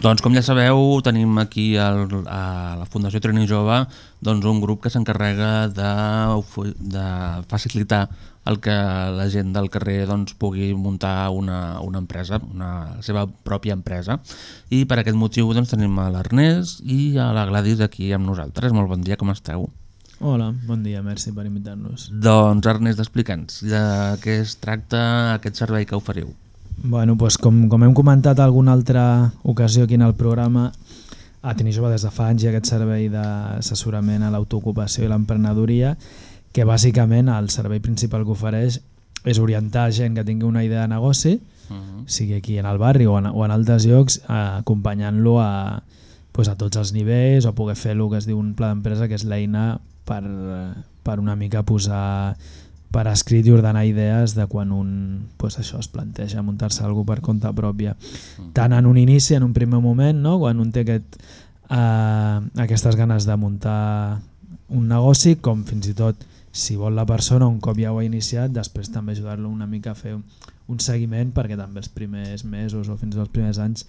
Doncs com ja sabeu, tenim aquí el, a la Fundació Trini Jove doncs un grup que s'encarrega de, de facilitar el que la gent del carrer doncs, pugui muntar una, una empresa, una, la seva pròpia empresa. I per aquest motiu doncs, tenim a l'Ernest i a la Gladys aquí amb nosaltres. Molt bon dia, com esteu? Hola, bon dia, merci per invitar-nos. Doncs Ernest, explica'ns de què es tracta aquest servei que oferiu. Bueno, doncs com, com hem comentat alguna altra ocasió aquí en el programa, a Tenir Jove des de fa anys hi ha aquest servei d'assessorament a l'autoocupació i l'emprenedoria, que bàsicament el servei principal que ofereix és orientar gent que tingui una idea de negoci, uh -huh. sigui aquí en el barri o en, o en altres llocs, acompanyant-lo a, pues, a tots els nivells o poder fer el que es diu un pla d'empresa, que és l'eina per, per una mica posar per escrit i ordenar idees de quan un pues això es planteja muntar-se algú per compte pròpia. Tant en un inici, en un primer moment, no? quan un té aquest, eh, aquestes ganes de muntar un negoci, com fins i tot si vol la persona un cop ja ho ha iniciat, després també ajudar-lo una mica a fer un, un seguiment perquè també els primers mesos o fins als primers anys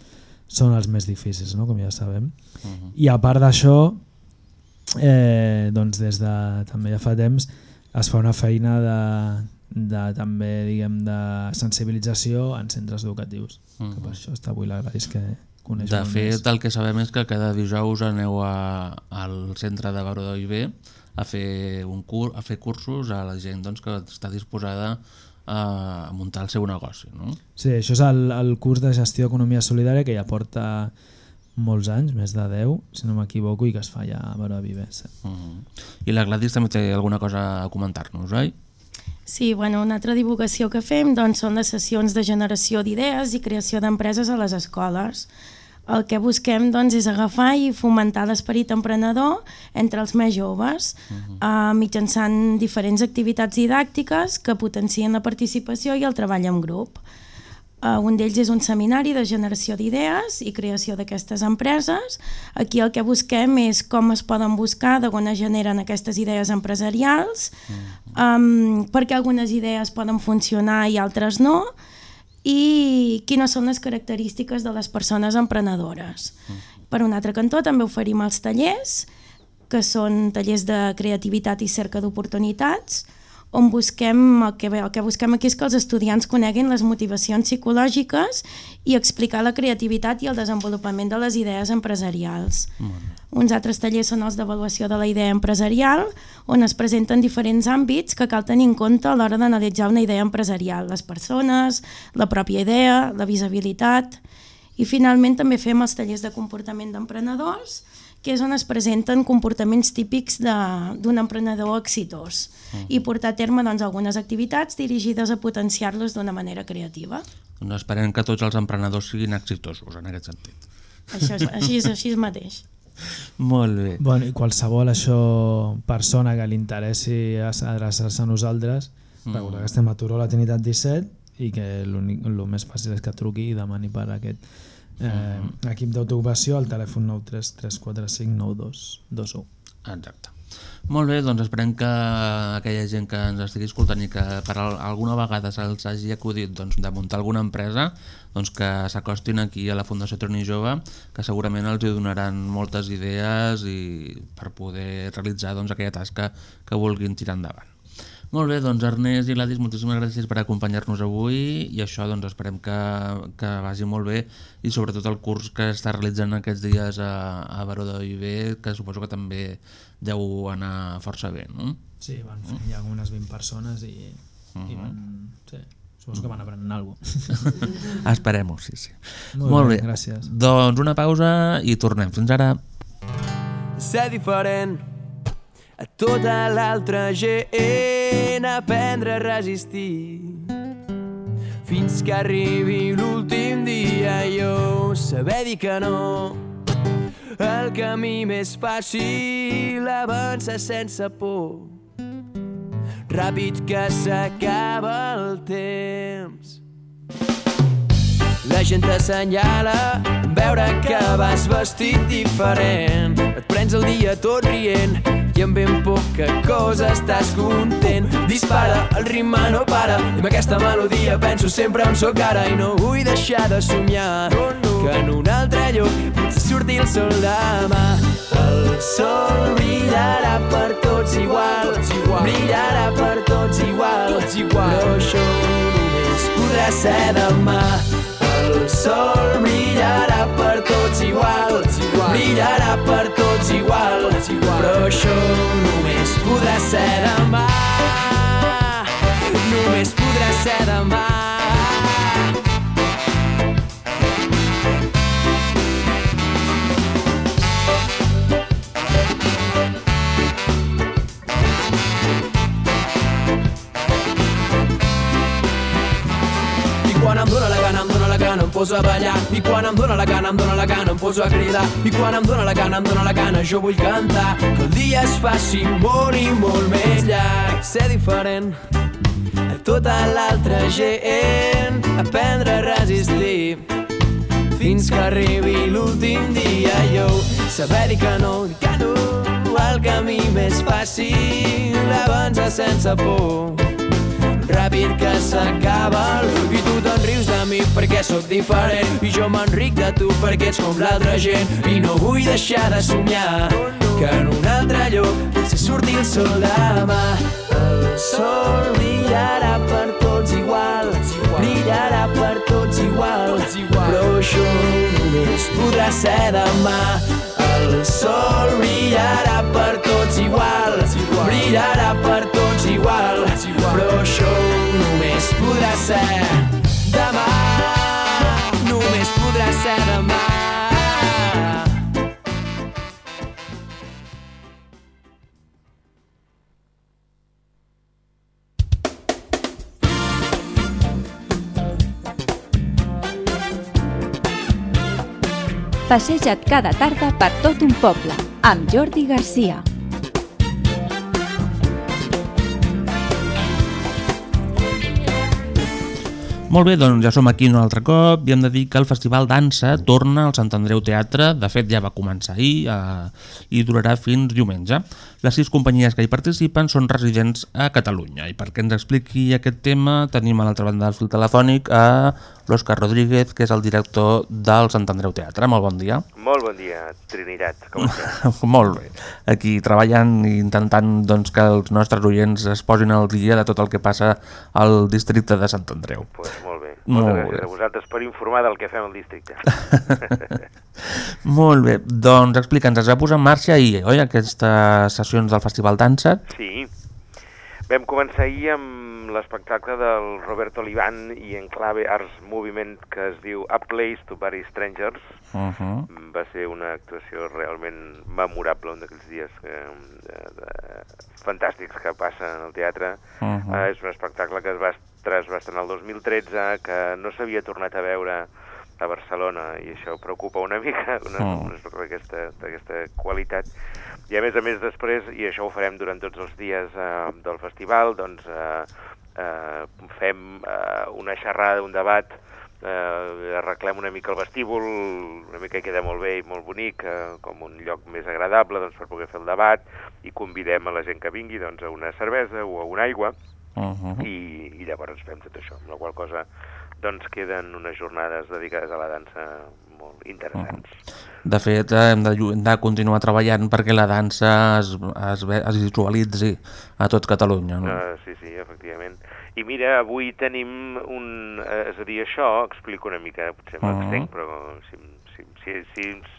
són els més difícils, no? com ja sabem. Uh -huh. I a part d'això, eh, doncs des de també ja fa temps es fa una feina de, de també diguem de sensibilització en centres educatius. Uh -huh. que per això està avui la Gladys que coneix De fet, més. el que sabem és que cada dijous aneu a, al centre de Baró d'Oiber a fer, un cur, a fer cursos a la gent doncs, que està disposada a muntar el seu negoci. No? Sí, això és el, el curs de gestió d'economia solidària que ja porta molts anys, més de 10, si no m'equivoco, i que es fa ja a Baró. Sí. Uh -huh. I la Gladys també té alguna cosa a comentar-nos, oi? Sí, bueno, una altra divulgació que fem doncs, són les sessions de generació d'idees i creació d'empreses a les escoles. El que busquem doncs, és agafar i fomentar l'esperit emprenedor entre els més joves, uh -huh. uh, mitjançant diferents activitats didàctiques que potencien la participació i el treball en grup. Uh, un d'ells és un seminari de generació d'idees i creació d'aquestes empreses. Aquí el que busquem és com es poden buscar, d'on es generen aquestes idees empresarials, um, perquè algunes idees poden funcionar i altres no, i quines són les característiques de les persones emprenedores. Per un altre cantó també oferim els tallers, que són tallers de creativitat i cerca d'oportunitats, on busquem, el que, el que busquem aquí és que els estudiants coneguin les motivacions psicològiques i explicar la creativitat i el desenvolupament de les idees empresarials. Uns altres tallers són els d'avaluació de la idea empresarial, on es presenten diferents àmbits que cal tenir en compte a l'hora d'analitzar una idea empresarial, les persones, la pròpia idea, la visibilitat... I finalment també fem els tallers de comportament d'emprenedors, que és on es presenten comportaments típics de- d'un emprenedor exitós Mm. i portar a terme doncs, algunes activitats dirigides a potenciar-los d'una manera creativa. Doncs esperem que tots els emprenedors siguin exitosos en aquest sentit. Això és, així, és, així és mateix. Molt bé. Bueno, I qualsevol això persona que li interessi adreçar-se a nosaltres, Mm. mm. recordar que estem a Turó, la Trinitat 17, i que l'únic- el més fàcil és que truqui i demani per aquest eh, Mm. equip d'autoocupació al telèfon 933459221. Exacte. Molt bé, doncs esperem que aquella gent que ens estigui escoltant i que per al- alguna vegada se'ls hagi acudit doncs, de muntar alguna empresa, doncs que s'acostin aquí a la Fundació Troni Jove, que segurament els hi donaran moltes idees i per poder realitzar doncs, aquella tasca que vulguin tirar endavant. Molt bé, doncs Ernest i Gladys, moltíssimes gràcies per acompanyar-nos avui i això doncs esperem que, que vagi molt bé i sobretot el curs que està realitzant aquests dies a, a Baró d'Oiber, que suposo que també deu anar força bé, no? Sí, van fent ja unes 20 persones i, uh -huh. i van... Sí, suposo que van aprenent alguna cosa. Esperem-ho, sí, sí. Molt molt bé, bé, gràcies. Doncs una pausa i tornem. Fins ara. ser diferent a tota l'altra gent. aprendre a resistir fins que arribi l'últim dia jo saber dir que no el camí més fàcil avança sense por ràpid que s'acaba el temps la gent t'assenyala veure que vas vestit diferent. Et prens el dia tot rient i amb ben poca cosa estàs content. Dispara, el ritme no para i amb aquesta melodia penso sempre on sóc ara i no vull deixar de somiar que en un altre lloc potser surti el sol demà. El sol brillarà per tots igual, brillarà per tots igual, tots igual. però això només podrà ser demà. Sol brillarà per tots igual, brillarà per tots igual, però això només podrà ser demà. Només podrà ser demà. Poso a ballar. I quan em dóna la gana, em dóna la gana, em poso a cridar. I quan em dóna la gana, em dóna la gana, jo vull cantar. Que el dia es faci molt i molt més llarg. Ser diferent a tota l'altra gent. Aprendre a resistir fins que arribi l'últim dia. Jo saber dir que no, dir que no. El camí més fàcil avança sense por ràpid que s'acaba i tu te'n rius de mi perquè sóc diferent. I jo m'enric de tu perquè ets com l'altra gent. I no vull deixar de somiar que en un altre lloc potser surti el sol demà. El sol brillarà per tots igual brillarà per tots igual. Però això només podrà ser demà. El sol brillarà per tots igual, brillarà per tots igual, però això només podrà ser demà, només podrà ser demà. Passeja't cada tarda per tot un poble, amb Jordi Garcia. Molt bé, doncs ja som aquí un altre cop i hem de dir que el Festival Dansa torna al Sant Andreu Teatre, de fet ja va començar ahir eh, i durarà fins diumenge. Les sis companyies que hi participen són residents a Catalunya i perquè ens expliqui aquest tema tenim a l'altra banda del fil telefònic a l'Òscar Rodríguez, que és el director del Sant Andreu Teatre. Molt bon dia. Molt bon dia, Trinitat. Com? Molt bé. Aquí treballant i intentant doncs, que els nostres oients es posin al dia de tot el que passa al districte de Sant Andreu. Pues molt bé. Molt Moltes gràcies bé. a vosaltres per informar del que fem al districte. Molt bé, doncs explica'ns, es va posar en marxa ahir, oi, aquestes sessions del Festival Dansa? sí. Vam començar ahir amb l'espectacle del Roberto Olivan i Enclave Arts Moviment que es diu A Place to Bury Strangers. Uh -huh. Va ser una actuació realment memorable, un d'aquells dies que, de, de, fantàstics que passa en el teatre. Uh Uh, és un espectacle que es va, es va estrenar el 2013, que no s'havia tornat a veure a Barcelona i això preocupa una mica, una, Mm. una d'aquesta d'aquesta qualitat. I a més a més després, i això ho farem durant tots els dies eh, del festival, doncs eh, eh, fem eh, una xerrada, un debat, eh, arreglem una mica el vestíbul, una mica hi queda molt bé i molt bonic, eh, com un lloc més agradable doncs, per poder fer el debat, i convidem a la gent que vingui doncs, a una cervesa o a una aigua, Uh -huh. i, i llavors fem tot això, amb la qual cosa doncs queden unes jornades dedicades a la dansa molt interessants. De fet, eh, hem de, hem de continuar treballant perquè la dansa es, es, es visualitzi a tot Catalunya. No? Uh, sí, sí, efectivament. I mira, avui tenim un... Eh, és a dir, això, explico una mica, potser Mhm. m'extenc, però si, si, si, si, si,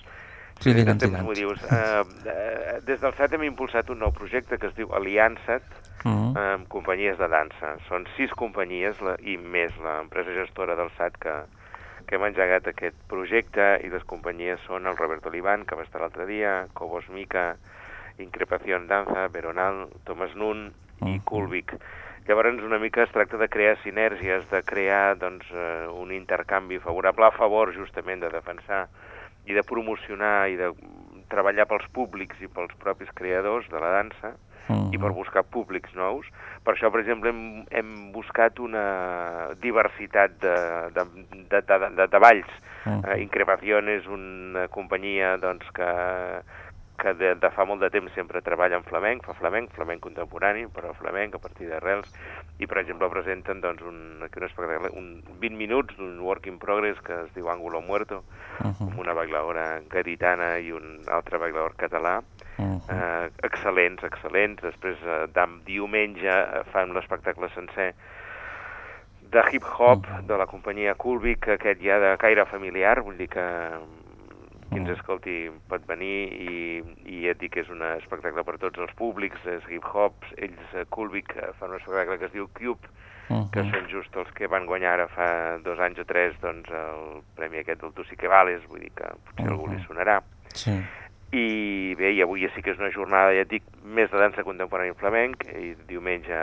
Sí, digue'ns, digue'ns. dius. Uh, uh, des del SAT hem impulsat un nou projecte que es diu Aliança't, Mhm. amb companyies de dansa. Són sis companyies la, i més l'empresa gestora del SAT que, que hem engegat aquest projecte i les companyies són el Roberto Olivan, que va estar l'altre dia, Cobos Mica, Increpación Danza, Veronal, Tomàs Nun i Kulvik. Llavors una mica es tracta de crear sinergies, de crear doncs, eh, un intercanvi favorable a favor justament de defensar i de promocionar i de treballar pels públics i pels propis creadors de la dansa i per buscar públics nous. Per això, per exemple, hem, hem buscat una diversitat de, de, de, de, de, de balls. Mm. Eh, Increpación és una companyia doncs, que, que de, de fa molt de temps sempre treballa en flamenc, fa flamenc, flamenc contemporani, però flamenc a partir d'arrels, i per exemple presenten doncs, un, aquí un espectacle, un 20 minuts d'un work in progress que es diu Ángulo Muerto, amb una bailadora gaditana i un altre bailador català, eh, excel·lents, excel·lents. Després, eh, diumenge, eh, fan l'espectacle sencer de hip-hop de la companyia Kulvik, aquest ja de caire familiar, vull dir que qui ens escolti pot venir i, i et dic que és un espectacle per tots els públics, és hip-hop, ells, eh, Kulvik, eh, fan un espectacle que es diu Cube, que són just els que van guanyar ara fa dos anys o tres doncs, el premi aquest del Tu sí que vales, vull dir que potser algú li sonarà. Sí. I bé, i avui ja sí que és una jornada, ja dic, més de dansa contemporània flamenc, i diumenge,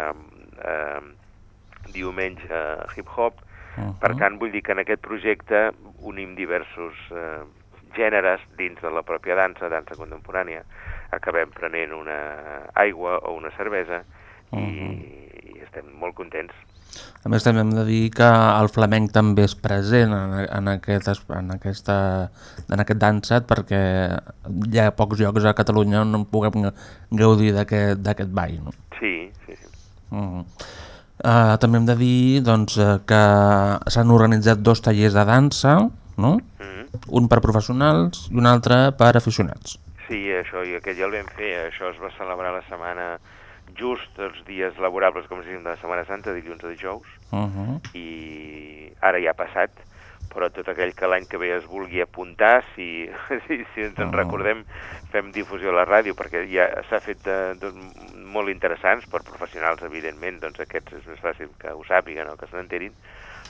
eh, diumenge hip-hop. Per tant, vull dir que en aquest projecte unim diversos eh, gèneres dins de la pròpia dansa, dansa contemporània. Acabem prenent una aigua o una cervesa i, i estem molt contents. A més, també hem de dir que el flamenc també és present en, en, aquest, es- en, aquesta, en aquest dansat perquè hi ha pocs llocs a Catalunya on puguem gaudir d'aquest ball. No? Sí, sí, sí. Mm. Uh, també hem de dir doncs, eh, que s'han organitzat dos tallers de dansa, no? un per professionals i un altre per aficionats. Sí, això, i aquest ja el vam fer, això es va celebrar la setmana just els dies laborables, com si de la Setmana Santa, dilluns a dijous, Uh -huh. i ara ja ha passat, però tot aquell que l'any que ve es vulgui apuntar, si, si, si ens en recordem, fem difusió a la ràdio, perquè ja s'ha fet de, de, molt interessants per professionals, evidentment, doncs aquests és més fàcil que ho sàpiguen o que se n'enterin,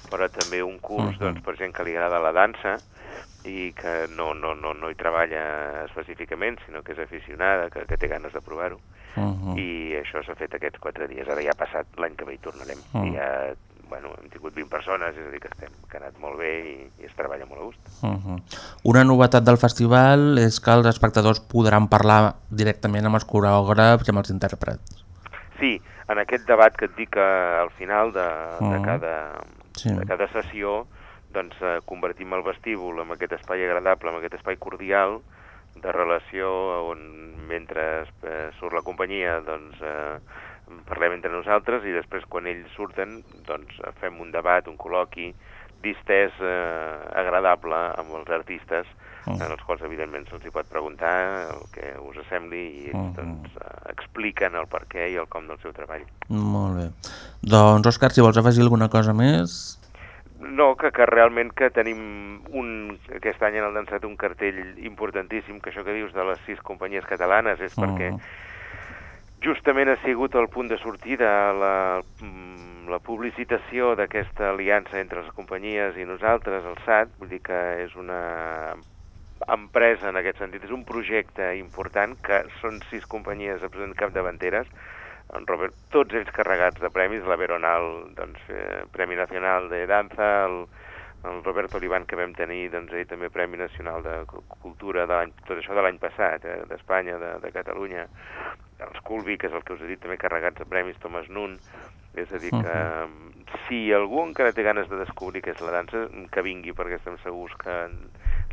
però també un curs doncs, per gent que li agrada la dansa i que no, no, no, no hi treballa específicament, sinó que és aficionada, que, que té ganes de provar-ho. Uh -huh. I això s'ha fet aquests quatre dies. Ara ja ha passat, l'any que ve hi tornarem. Mm. I ja, bueno, hem tingut 20 persones, és a dir, que, estem, que ha anat molt bé i, i es treballa molt a gust. Uh -huh. Una novetat del festival és que els espectadors podran parlar directament amb els coreògrafs i amb els intèrprets. Sí, en aquest debat que et dic eh, al final de, de, Mm. cada, Sí. de cada sessió, doncs eh, convertim el vestíbul en aquest espai agradable, en aquest espai cordial de relació on mentre eh, surt la companyia doncs eh, parlem entre nosaltres i després quan ells surten doncs fem un debat, un col·loqui distès eh, agradable amb els artistes Mm. en els quals evidentment se'ls hi pot preguntar el que us sembli i ells Mhm. doncs, eh, expliquen el per què i el com del seu treball. Molt bé. Doncs, Òscar, si vols afegir alguna cosa més... No, que, que realment que tenim un, aquest any en el Dansat un cartell importantíssim, que això que dius de les sis companyies catalanes és perquè justament ha sigut el punt de sortida la, mm, la publicitació d'aquesta aliança entre les companyies i nosaltres, el SAT, vull dir que és una empresa en aquest sentit, és un projecte important que són sis companyies absolutament capdavanteres, en Robert, tots ells carregats de premis, la Veronal, doncs, eh, Premi Nacional de Danza, el, el Roberto Olivan que vam tenir, doncs ell també Premi Nacional de Cu- Cultura de tot això de l'any passat, eh, d'Espanya, de, de Catalunya, els Culvi, que és el que us he dit, també carregats de premis, Thomas Nun, és a dir que si algú encara té ganes de descobrir què és la dansa, que vingui, perquè estem segurs que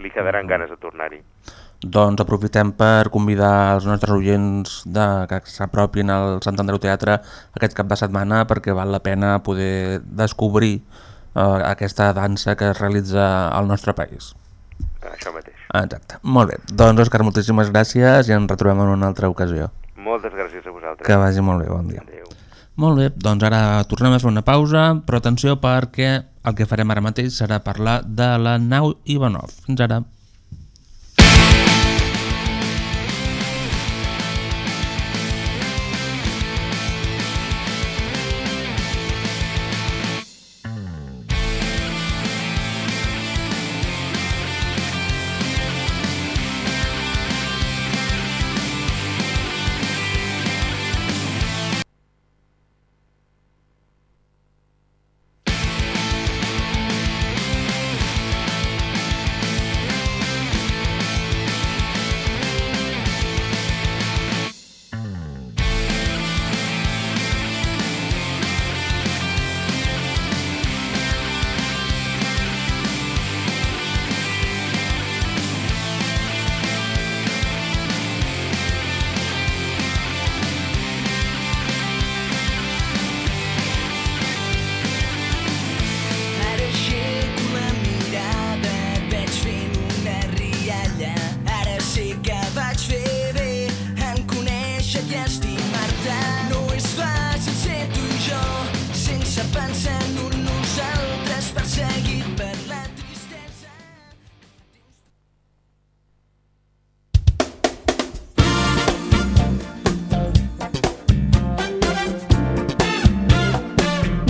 li quedaran ganes de tornar-hi. Doncs aprofitem per convidar els nostres oients de, que s'apropin al Sant Andreu Teatre aquest cap de setmana perquè val la pena poder descobrir eh, aquesta dansa que es realitza al nostre país. Això mateix. Exacte. Molt bé. Doncs, Òscar, moltíssimes gràcies i ens retrobem en una altra ocasió. Moltes gràcies a vosaltres. Que vagi molt bé, bon dia. Adéu. Molt bé, doncs ara tornem a fer una pausa, però atenció perquè el que farem ara mateix serà parlar de la nau Ivanov. Fins ara.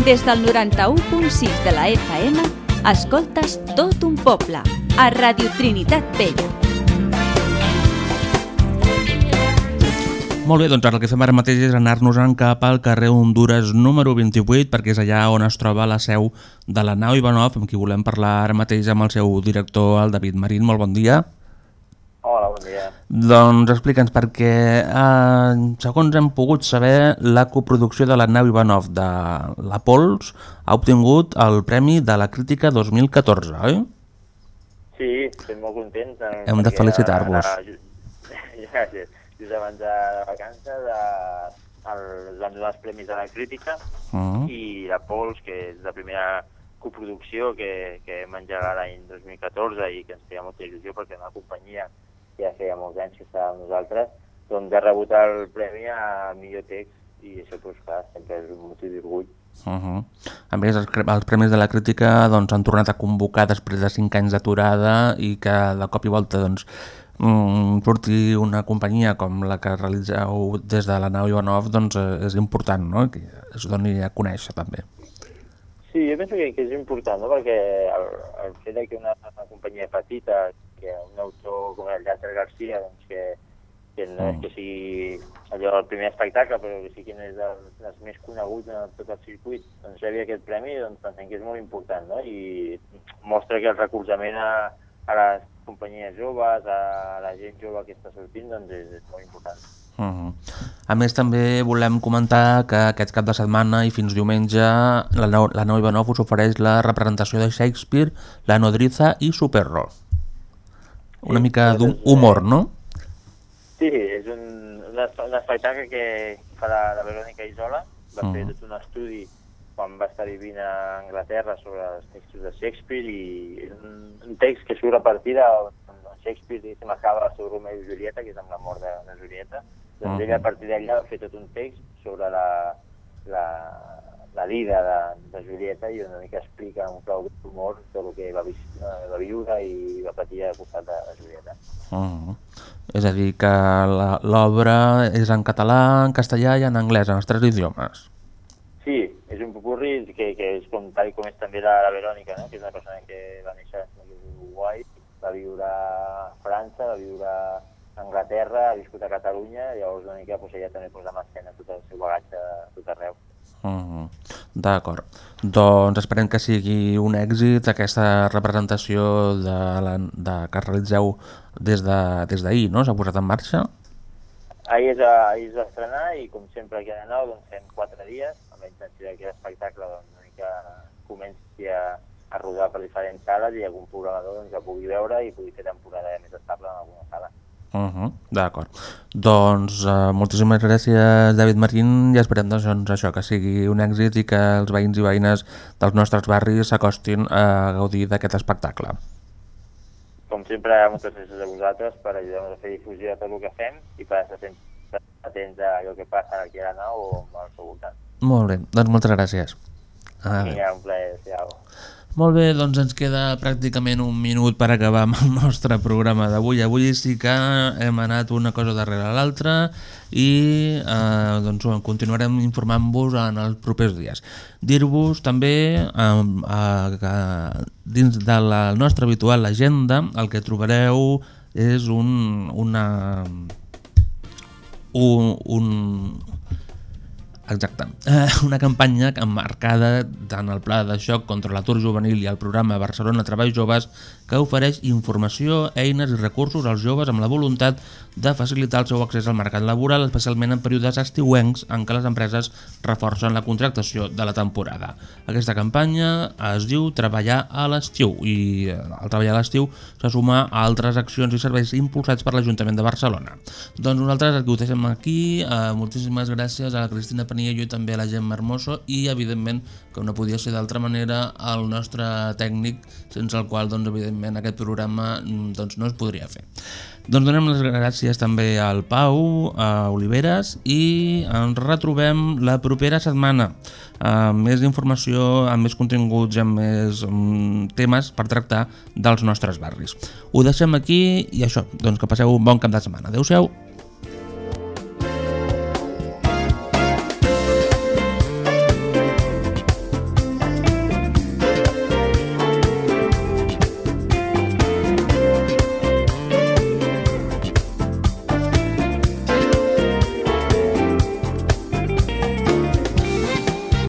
Des del 91.6 de la FM, escoltes tot un poble, a Radio Trinitat Vella. Molt bé, doncs el que fem ara mateix és anar-nos-en cap al carrer Honduras número 28 perquè és allà on es troba la seu de la nau Ivanov, amb qui volem parlar ara mateix amb el seu director, el David Marín. Molt bon dia. Bon dia. Doncs explica'ns, perquè eh, segons hem pogut saber, la coproducció de la nau Ivanov de la Pols ha obtingut el Premi de la Crítica 2014, oi? Sí, estem molt contents. eh, Hem de felicitar-vos. Gràcies. Just abans de de vacances eh, el- van donar els Premis de la Crítica Mhm. i la Pols, que és la primera coproducció que, que vam engegar l'any 2014 i que ens feia molta il·lusió perquè una companyia ja feia molts anys que estava amb nosaltres, doncs ha rebut el premi a millor text i això, doncs, clar, sempre és un motiu d'orgull. Uh -huh. A més, els, els Premis de la Crítica doncs, han tornat a convocar després de 5 anys d'aturada i que de cop i volta doncs, mm, surti una companyia com la que realitzeu des de la nau Ivanov doncs, eh, és important no? que es doni a conèixer també. Sí, jo penso que, que és important, no? perquè el, el fet que una, una companyia petita, que un autor com el Llàcer Garcia, doncs que, que no és que sigui allò el primer espectacle, però que sí que és dels, dels més coneguts en tot el circuit, doncs rebi aquest premi, doncs pensem que és molt important, no? I mostra que el recolzament a, a les companyies joves, a la gent jove que està sortint, doncs és, és molt important. Uh -huh. A més, també volem comentar que aquest cap de setmana i fins diumenge la nau, la nau Ivanov us ofereix la representació de Shakespeare, la nodriza i Superro. Una mica d'humor, no? Sí, és un, un, es- un espectacle que fa la, la Verònica Isola, va Mhm. fer tot un estudi quan va estar vivint a Anglaterra sobre els textos de Shakespeare i és un, un text que surt a partir de Shakespeare diguéssim, acaba el seu Romeo i Julieta, que és amb la mort de, de Julieta. Doncs Mhm. ell a partir d'allà va fer tot un text sobre la, la, la vida de, de Julieta i una mica explica un clau d'humor tot el que va, eh, va viure i va patir al costat de, de Julieta. Uh -huh. És a dir, que la- l'obra és en català, en castellà i en anglès, en els tres idiomes. Sí, és un popurri que, que és com, tal com és també la, la Verònica, no? que és una persona que va néixer a Uruguai, va viure a França, va viure a Anglaterra, ha viscut a Catalunya, i llavors una mica pues, ella també posa en escena tot el seu bagatge tot arreu. Uh -huh. D'acord. Doncs esperem que sigui un èxit aquesta representació de la, de, que realitzeu des d'ahir, de, des no? S'ha posat en marxa? Ahir es, va, ahir estrenar i com sempre que de nou doncs, fem quatre dies amb la intenció que l'espectacle doncs, una mica comenci a, a rodar per diferents sales i algun programador doncs, el pugui veure i pugui fer temporada més estable en alguna sala. Uh -huh. D'acord. Doncs uh, moltíssimes gràcies, David Marín, i esperem doncs, doncs, això que sigui un èxit i que els veïns i veïnes dels nostres barris s'acostin a gaudir d'aquest espectacle. com sempre, moltes gràcies a vosaltres per ajudar-nos a fer difusió de tot el que fem i per estar sempre atents a allò que passa aquí a la nau o al seu voltant. Molt bé, doncs moltes gràcies. Ah, Vinga, un plaer, siau. Molt bé, doncs ens queda pràcticament un minut per acabar amb el nostre programa d'avui. Avui sí que hem anat una cosa darrere l'altra i eh, doncs, continuarem informant-vos en els propers dies. Dir-vos també eh, eh, que dins de la nostra habitual agenda el que trobareu és un, una, un, un, Exacte. Eh, una campanya emmarcada tant al pla de xoc contra l'atur juvenil i al programa Barcelona Treball Joves que ofereix informació, eines i recursos als joves amb la voluntat de facilitar el seu accés al mercat laboral, especialment en períodes estiuencs en què les empreses reforcen la contractació de la temporada. Aquesta campanya es diu Treballar a l'estiu i eh, el Treballar a l'estiu se suma a altres accions i serveis impulsats per l'Ajuntament de Barcelona. Doncs nosaltres aquí ho deixem aquí. Eh, moltíssimes gràcies a la Cristina Paniello i també a la Gemma Hermoso i evidentment que no podia ser d'altra manera el nostre tècnic sense el qual doncs, evidentment aquest programa mm, doncs, no es podria fer. Doncs donem les gràcies també al Pau, a Oliveres i ens retrobem la propera setmana amb més informació, amb més continguts i amb més um, temes per tractar dels nostres barris. Ho deixem aquí i això, doncs que passeu un bon cap de setmana. Adéu-siau!